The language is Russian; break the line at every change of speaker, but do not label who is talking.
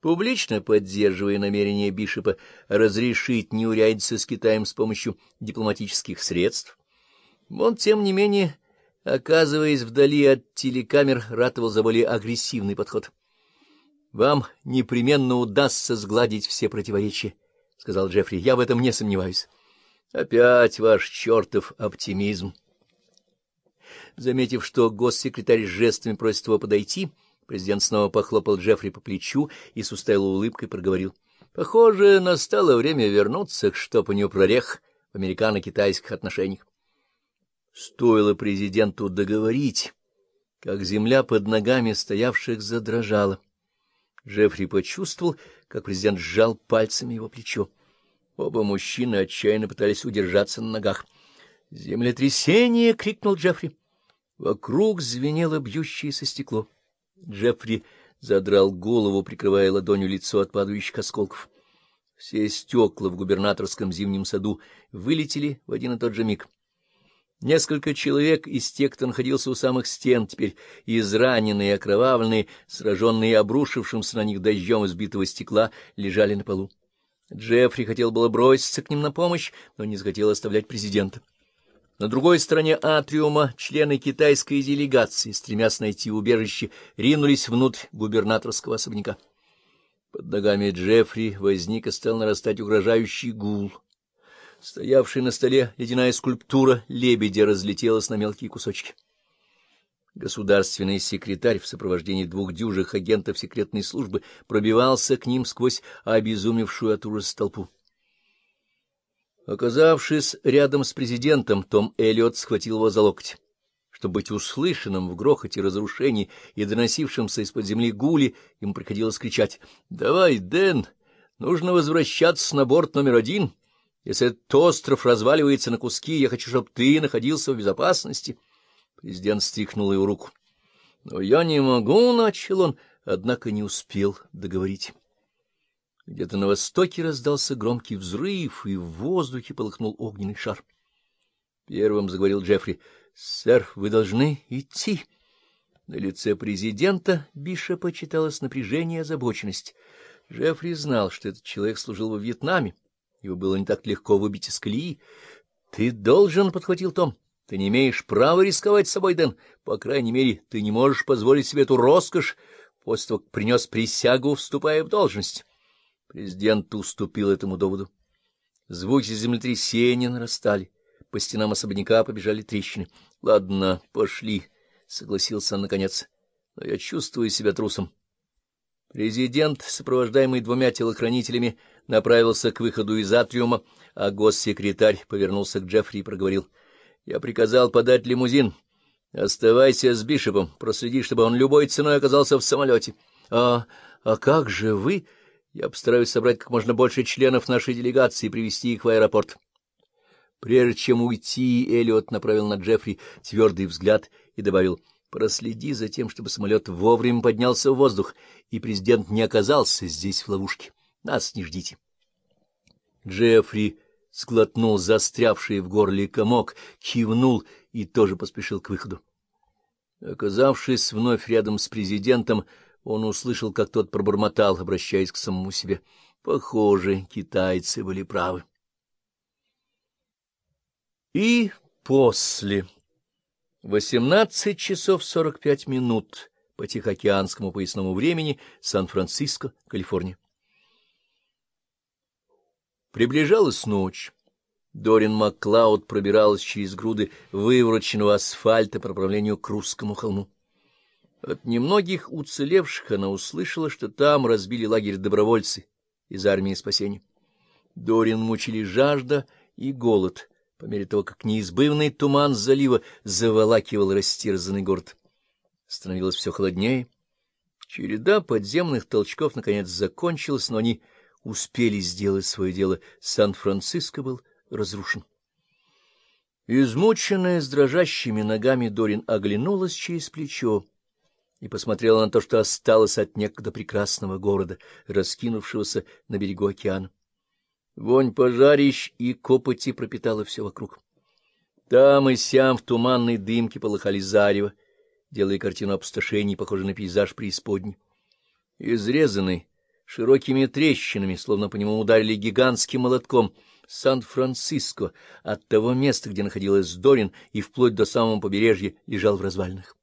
Публично поддерживая намерение Бишопа разрешить неурядицы с Китаем с помощью дипломатических средств, он, тем не менее, оказываясь вдали от телекамер, ратовал за более агрессивный подход. — Вам непременно удастся сгладить все противоречия, — сказал Джеффри. — Я в этом не сомневаюсь. — Опять ваш чертов оптимизм. Заметив, что госсекретарь жестами просит его подойти, президент снова похлопал Джеффри по плечу и с усталой улыбкой проговорил. — Похоже, настало время вернуться к штопанию прорех в американо-китайских отношениях. Стоило президенту договорить, как земля под ногами стоявших задрожала. Джеффри почувствовал, как президент сжал пальцами его плечо. Оба мужчины отчаянно пытались удержаться на ногах. «Землетрясение!» — крикнул Джеффри. Вокруг звенело бьющееся стекло. Джеффри задрал голову, прикрывая ладонью лицо от падающих осколков. Все стекла в губернаторском зимнем саду вылетели в один и тот же миг. Несколько человек из тех, кто находился у самых стен, теперь израненные, окровавленные, сраженные обрушившимся на них дождем избитого стекла, лежали на полу. Джеффри хотел было броситься к ним на помощь, но не захотел оставлять президента. На другой стороне атриума члены китайской делегации, стремясь найти убежище, ринулись внутрь губернаторского особняка. Под ногами Джеффри возник и стал нарастать угрожающий гул — Стоявшая на столе ледяная скульптура лебедя разлетелась на мелкие кусочки. Государственный секретарь в сопровождении двух дюжих агентов секретной службы пробивался к ним сквозь обезумевшую от ужаса толпу. Оказавшись рядом с президентом, Том Эллиот схватил его за локоть. Чтобы быть услышанным в грохоте разрушений и доносившемся из-под земли гули, ему приходилось кричать «Давай, Дэн, нужно возвращаться на борт номер один». Если этот остров разваливается на куски, я хочу, чтобы ты находился в безопасности. Президент стряхнул его руку. — Но я не могу, — начал он, однако не успел договорить. Где-то на востоке раздался громкий взрыв, и в воздухе полыхнул огненный шар. Первым заговорил Джеффри. — Сэр, вы должны идти. На лице президента Бишопа читалось напряжение и озабоченность. Джеффри знал, что этот человек служил во Вьетнаме. Его было не так легко выбить из колеи. — Ты должен, — подхватил Том. — Ты не имеешь права рисковать собой, Дэн. По крайней мере, ты не можешь позволить себе эту роскошь, после того, как принес присягу, вступая в должность. Президент уступил этому доводу. Звуки землетрясения нарастали. По стенам особняка побежали трещины. — Ладно, пошли, — согласился он наконец. — Но я чувствую себя трусом. Президент, сопровождаемый двумя телохранителями, направился к выходу из атриума, а госсекретарь повернулся к Джеффри и проговорил. — Я приказал подать лимузин. Оставайся с Бишопом, проследи, чтобы он любой ценой оказался в самолете. — А а как же вы? Я постараюсь собрать как можно больше членов нашей делегации и привести их в аэропорт. Прежде чем уйти, Эллиот направил на Джеффри твердый взгляд и добавил — Проследи за тем, чтобы самолет вовремя поднялся в воздух, и президент не оказался здесь в ловушке. Нас не ждите. Джеффри сглотнул застрявший в горле комок, кивнул и тоже поспешил к выходу. Оказавшись вновь рядом с президентом, он услышал, как тот пробормотал, обращаясь к самому себе. Похоже, китайцы были правы. И после... Восемнадцать часов сорок пять минут по Тихоокеанскому поясному времени, Сан-Франциско, Калифорния. Приближалась ночь. Дорин Макклауд пробиралась через груды вывороченного асфальта по направлению к русскому холму. От немногих уцелевших она услышала, что там разбили лагерь добровольцы из армии спасения. Дорин мучили жажда и голод — по мере того, как неизбывный туман залива заволакивал растерзанный город. Становилось все холоднее. Череда подземных толчков наконец закончилась, но они успели сделать свое дело. Сан-Франциско был разрушен. Измученная с дрожащими ногами, Дорин оглянулась через плечо и посмотрела на то, что осталось от некогда прекрасного города, раскинувшегося на берегу океана. Вонь пожарищ и копоти пропитала все вокруг. Там и сям в туманной дымке полыхали зарево, делая картину опустошений, похожей на пейзаж преисподней. Изрезанный, широкими трещинами, словно по нему ударили гигантским молотком. Сан-Франциско от того места, где находилась Дорин, и вплоть до самого побережья лежал в развалинах.